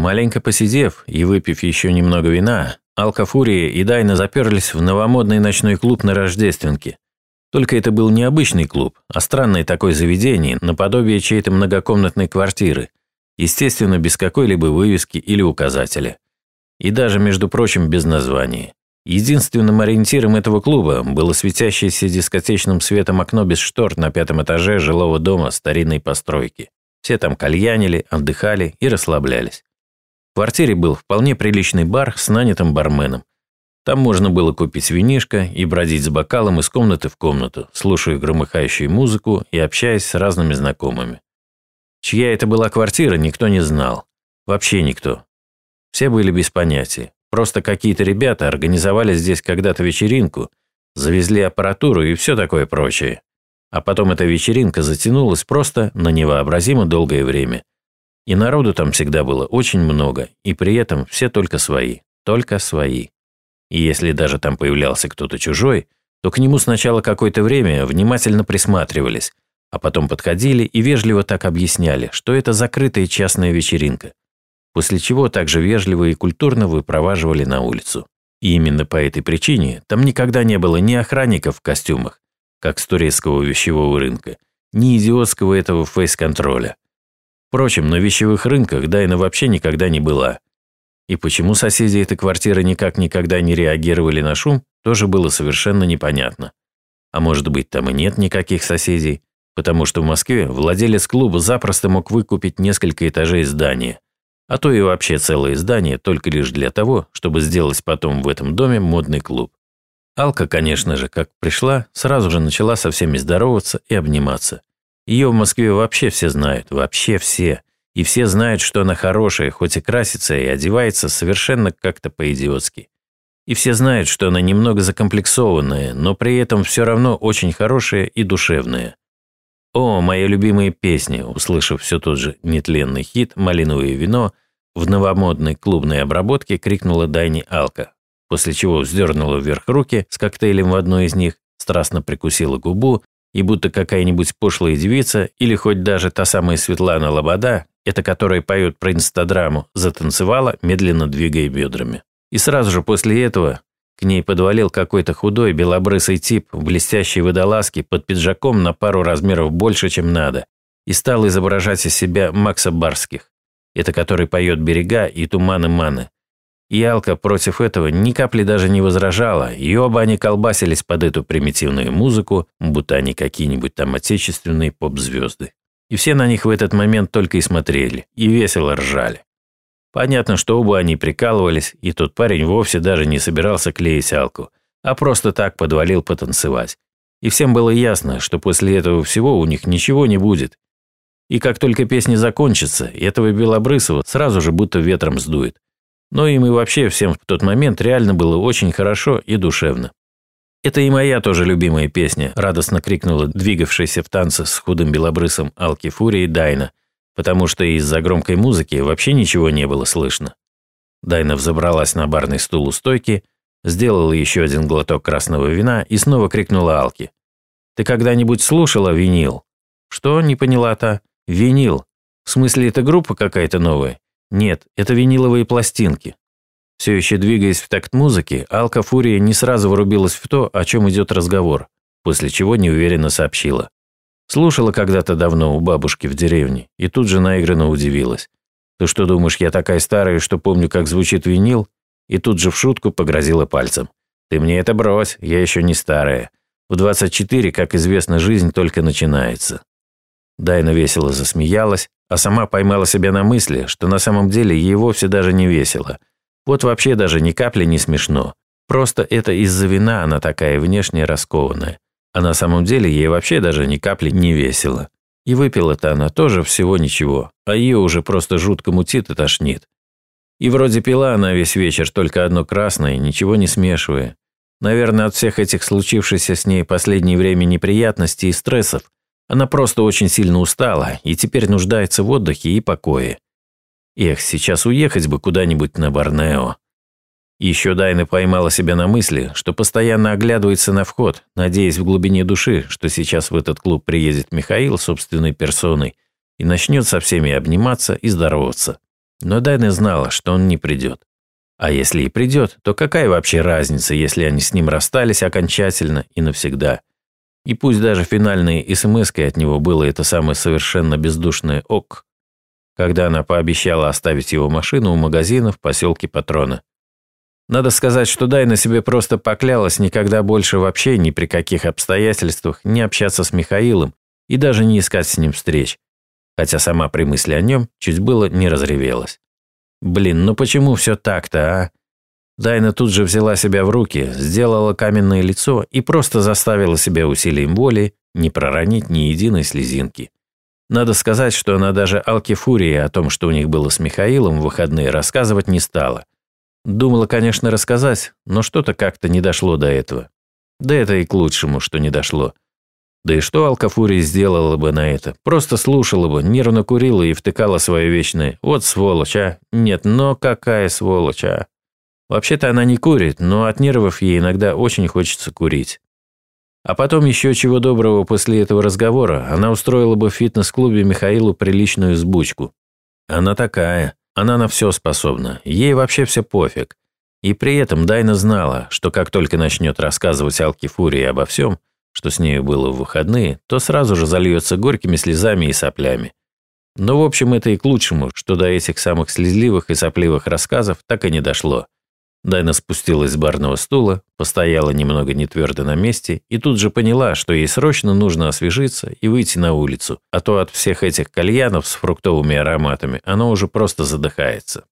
Маленько посидев и выпив еще немного вина, Алкафурия и Дайна заперлись в новомодный ночной клуб на Рождественке. Только это был не обычный клуб, а странное такое заведение, наподобие чьей-то многокомнатной квартиры, естественно, без какой-либо вывески или указателя. И даже, между прочим, без названия. Единственным ориентиром этого клуба было светящееся дискотечным светом окно без штор на пятом этаже жилого дома старинной постройки. Все там кальянили, отдыхали и расслаблялись. В квартире был вполне приличный бар с нанятым барменом. Там можно было купить винишко и бродить с бокалом из комнаты в комнату, слушая громыхающую музыку и общаясь с разными знакомыми. Чья это была квартира, никто не знал. Вообще никто. Все были без понятия. Просто какие-то ребята организовали здесь когда-то вечеринку, завезли аппаратуру и все такое прочее. А потом эта вечеринка затянулась просто на невообразимо долгое время. И народу там всегда было очень много, и при этом все только свои, только свои. И если даже там появлялся кто-то чужой, то к нему сначала какое-то время внимательно присматривались, а потом подходили и вежливо так объясняли, что это закрытая частная вечеринка, после чего также вежливо и культурно выпроваживали на улицу. И именно по этой причине там никогда не было ни охранников в костюмах, как с турецкого вещевого рынка, ни идиотского этого фейс-контроля. Впрочем, на вещевых рынках Дайна вообще никогда не была. И почему соседи этой квартиры никак никогда не реагировали на шум, тоже было совершенно непонятно. А может быть, там и нет никаких соседей, потому что в Москве владелец клуба запросто мог выкупить несколько этажей здания – а то и вообще целое здание только лишь для того, чтобы сделать потом в этом доме модный клуб. Алка, конечно же, как пришла, сразу же начала со всеми здороваться и обниматься. Ее в Москве вообще все знают, вообще все. И все знают, что она хорошая, хоть и красится и одевается совершенно как-то по-идиотски. И все знают, что она немного закомплексованная, но при этом все равно очень хорошая и душевная. «О, моя любимая песня!» Услышав все тот же нетленный хит «Малиновое вино», в новомодной клубной обработке крикнула Дайни Алка, после чего вздернула вверх руки с коктейлем в одной из них, страстно прикусила губу и будто какая-нибудь пошлая девица или хоть даже та самая Светлана Лобода, эта которая поет про инстадраму, затанцевала, медленно двигая бедрами. И сразу же после этого к ней подвалил какой-то худой белобрысый тип в блестящей водолазке под пиджаком на пару размеров больше, чем надо, и стал изображать из себя Макса Барских. Это который поет «Берега» и «Туманы маны». И Алка против этого ни капли даже не возражала, и оба они колбасились под эту примитивную музыку, будто они какие-нибудь там отечественные поп-звезды. И все на них в этот момент только и смотрели, и весело ржали. Понятно, что оба они прикалывались, и тот парень вовсе даже не собирался клеить Алку, а просто так подвалил потанцевать. И всем было ясно, что после этого всего у них ничего не будет. И как только песня закончится, этого Белобрысова сразу же будто ветром сдует. Но им и вообще всем в тот момент реально было очень хорошо и душевно. «Это и моя тоже любимая песня», – радостно крикнула двигавшаяся в танце с худым белобрысом Алки Фурии Дайна, потому что из-за громкой музыки вообще ничего не было слышно. Дайна взобралась на барный стул у стойки, сделала еще один глоток красного вина и снова крикнула Алке. «Ты когда-нибудь слушала винил?» «Что?» – не поняла та. «Винил. В смысле, это группа какая-то новая?» «Нет, это виниловые пластинки». Все еще двигаясь в такт музыки, Алка Фурия не сразу врубилась в то, о чем идет разговор, после чего неуверенно сообщила. Слушала когда-то давно у бабушки в деревне и тут же наигранно удивилась. «Ты что думаешь, я такая старая, что помню, как звучит винил?» И тут же в шутку погрозила пальцем. «Ты мне это брось, я еще не старая. В 24, как известно, жизнь только начинается». Дайна весело засмеялась, а сама поймала себя на мысли, что на самом деле ей вовсе даже не весело. Вот вообще даже ни капли не смешно. Просто это из-за вина она такая внешне раскованная. А на самом деле ей вообще даже ни капли не весело. И выпила-то она тоже всего ничего, а ее уже просто жутко мутит и тошнит. И вроде пила она весь вечер только одно красное, ничего не смешивая. Наверное, от всех этих случившихся с ней последнее время неприятностей и стрессов она просто очень сильно устала и теперь нуждается в отдыхе и покое. Эх, сейчас уехать бы куда-нибудь на Борнео. Еще Дайна поймала себя на мысли, что постоянно оглядывается на вход, надеясь в глубине души, что сейчас в этот клуб приедет Михаил собственной персоной и начнет со всеми обниматься и здороваться. Но Дайна знала, что он не придет. А если и придет, то какая вообще разница, если они с ним расстались окончательно и навсегда? И пусть даже финальной смс от него было это самое совершенно бездушное «ок», когда она пообещала оставить его машину у магазина в поселке Патрона. Надо сказать, что Дайна себе просто поклялась никогда больше вообще ни при каких обстоятельствах не общаться с Михаилом и даже не искать с ним встреч, хотя сама при мысли о нем чуть было не разревелась. Блин, ну почему все так-то, а? Дайна тут же взяла себя в руки, сделала каменное лицо и просто заставила себя усилием воли не проронить ни единой слезинки. Надо сказать, что она даже Алке Фурии о том, что у них было с Михаилом в выходные, рассказывать не стала. Думала, конечно, рассказать, но что-то как-то не дошло до этого. Да это и к лучшему, что не дошло. Да и что Алкафурия сделала бы на это? Просто слушала бы, нервно курила и втыкала свое вечное «Вот сволочь, а! Нет, но какая сволочь, а!» Вообще-то она не курит, но от нервов ей иногда очень хочется курить. А потом еще чего доброго после этого разговора она устроила бы в фитнес-клубе Михаилу приличную сбучку. Она такая, она на все способна, ей вообще все пофиг. И при этом Дайна знала, что как только начнет рассказывать Алке Фурии обо всем, что с нею было в выходные, то сразу же зальется горькими слезами и соплями. Но в общем это и к лучшему, что до этих самых слезливых и сопливых рассказов так и не дошло. Дайна спустилась с барного стула, постояла немного нетвердо на месте и тут же поняла, что ей срочно нужно освежиться и выйти на улицу, а то от всех этих кальянов с фруктовыми ароматами она уже просто задыхается.